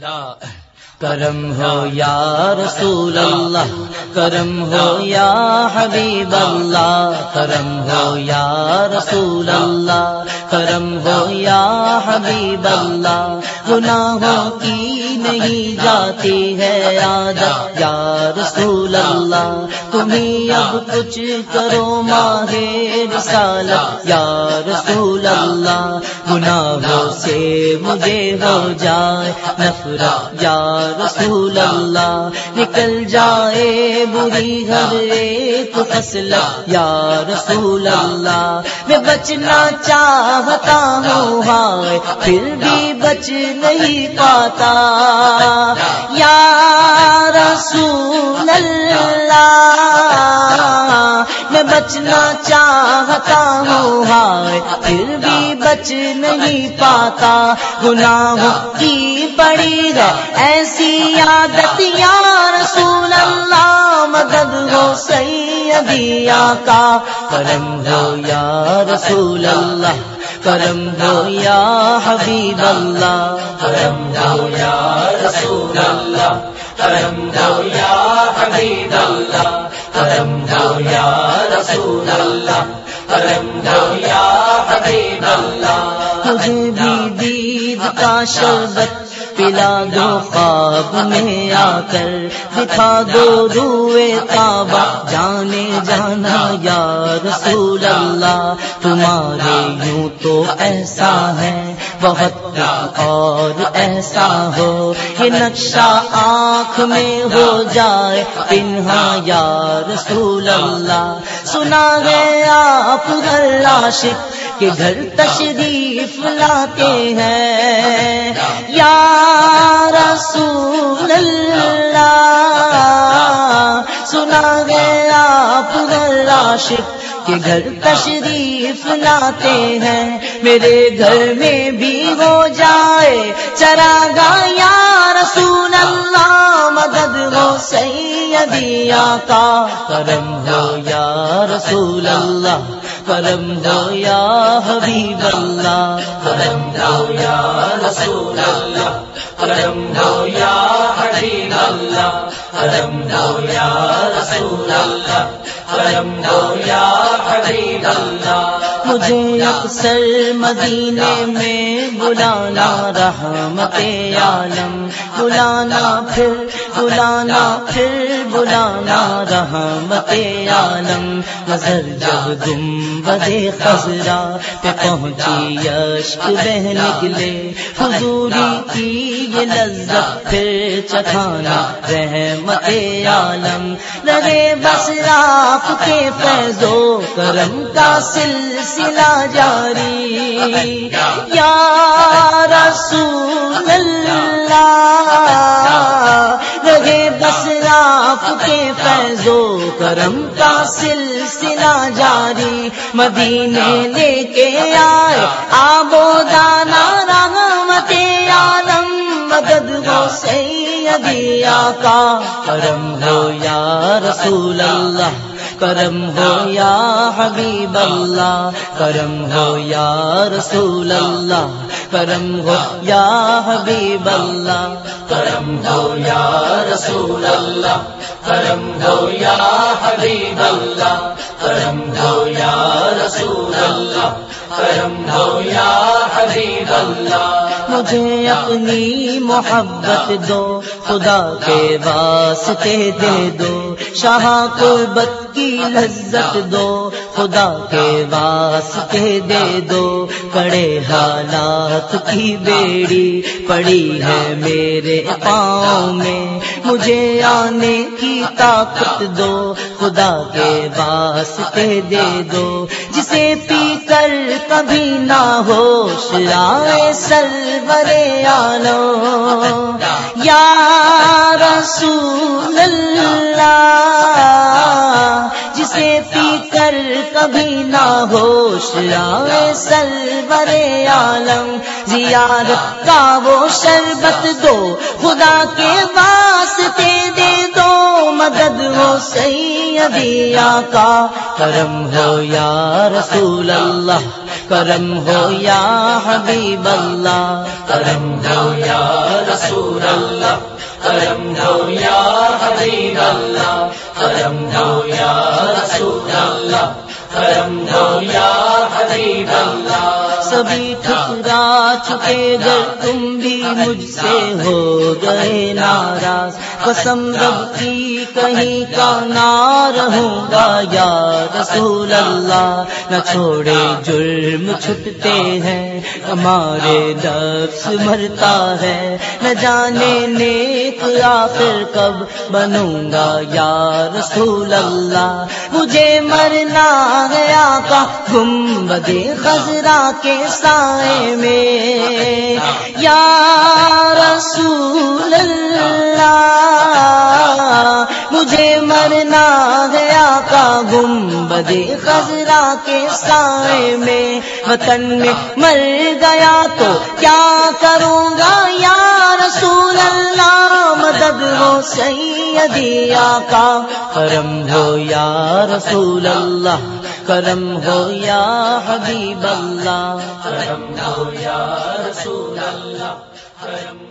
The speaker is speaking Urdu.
کرم ہو یا رسول اللہ کرم ہو یا حبیب اللہ کرم ہو یا رسول اللہ کرم ہو یا حبیب اللہ گناہوں کی نہیں جاتی ہے عادت یا رسول اللہ تمہیں اب کچھ کرو ماہ رسالت یا رسول اللہ گناہوں سے مجھے ہو جائے، نفرت یا رسول اللہ، نکل جائے بری ہر ایک فصل یا رسول اللہ، میں بچنا چاہتا ہوں، ہائے، پھر بھی بچ نہیں پاتا۔ یا رسول اللہ میں بچنا چاہتا ہوں، ہائے، پھر بھی بچ نہیں پاتا۔ گناہوں کی پڑی ہے ایسی عادت، یا رسول اللہ مدد ہو سیدی آقا۔ کرم ہو یا رسول اللہ، کرم ہو یا حبیب اللہ۔ کرم ہو یا رسول اللہ، کرم ہو یا حبیب اللہ۔ کرم ہو یا رسول اللہ کرم ہو یا حبیب اللہ مجھے بھی دید کا شربت پلا دو خواب میں آ کر دکھا دو روئے کعبہ۔ جانے جانا یا رسول اللہ تمہارے یوں تو ایسا ہے۔ بہت اور ایسا ہو یہ نقشہ آنکھ میں ہو جائے پنہا یا رسول اللہ۔ سنا ہے آپ ہر عاشق کے گھر تشریف لاتے ہیں۔ یا رسول اللہ۔ سنا گیا آپ گھر عاشق کے گھر تشریف لاتے ہیں۔ میرے گھر میں بھی ہو جائے چرا گا یا رسول اللہ، مدد ہو سیدی آقا۔ کرم ہو یا رسول اللہ، کرم ہو یا حبیب اللہ۔ کرم ہو یا رسول اللہ کرم ہو یا حبیب اللہ کرم ہو یا رسول اللہ کرم ہو یا حبیب اللہ۔ مجھے اکثر مدینے میں بلانا رحمت عالم، بلانا پھر بلانا پھر بلانا رحمت عالم نظر جب تم بدے خزرا پہ پہنچی یشک بہ نکلے حضوری کی یہ لذت پھر چکھانا رحمت عالم لگے بس آپ کے فیضو کرم کا سلسلہ جاری یا رسول اللہ لگے بس آپ کے فیضو کرم کا سلسلہ جاری۔ مدینے لے کے آئے آبو دانا، رحمت عالم، مدد ہو سیدی آقا۔ کرم ہو یا رسول اللہ، کرم ہو یا حبیب اللہ۔ کرم ہو یا رسول اللہ، کرم ہو یا حبیب اللہ۔ کرم ہو یا رسول اللہ، کرم ہو یا حبیب اللہ، کرم ہو یا رسول اللہ، کرم ہو یا حبیب اللہ۔ مجھے اپنی محبت دو، خدا کے واسطے دے دو، شاہ قربت کی لذت دو خدا کے واسطے دے دو، کڑے حالات کی بیڑی پڑی ہے میرے پاؤں میں۔ مجھے آنے کی طاقت دو، خدا کے واسطے دے دو۔ جسے پی کر کبھی نہ ہوش آئے سرور آلو یا رسول ہوش آئے سرور عالم، زیارت کا وہ شربت دو۔ خدا کے واسطے دے دو۔ مدد ہو سیدی آقا۔ کرم ہو یا رسول اللہ، کرم ہو یا حبیب اللہ۔ کرم ہو یا رسول اللہ، کرم ہو یا حبیب اللہ۔ کرم ہو یا رسول اللہ۔ کرم یا حبیب اللہ سبھی ٹھکرا چکے گر تم بھی مجھ سے ہو گئے ناراض قسم رب کی کہیں کا نہ رہوں گا، یا رسول اللہ، نہ چھوڑے جرم چھٹتے ہیں، ہمارے لفظ مرتا ہے، نہ جانے نیک آخر کب بنوں گا، یا رسول اللہ، مجھے مرنا گیا کا گنبد خزرا کے سائے میں، یا مجھے مرنا گیا کا گنبد خزرا کے سائے میں۔ وطن میں مر گیا تو کیا کروں گا یا رسول اللہ؟ مدد ہو سیدی آقا۔ کرم ہو یا رسول اللہ؟ کرم ہو یا حبیب اللہ؟ کرم ہو یا رسول اللہ؟ کرم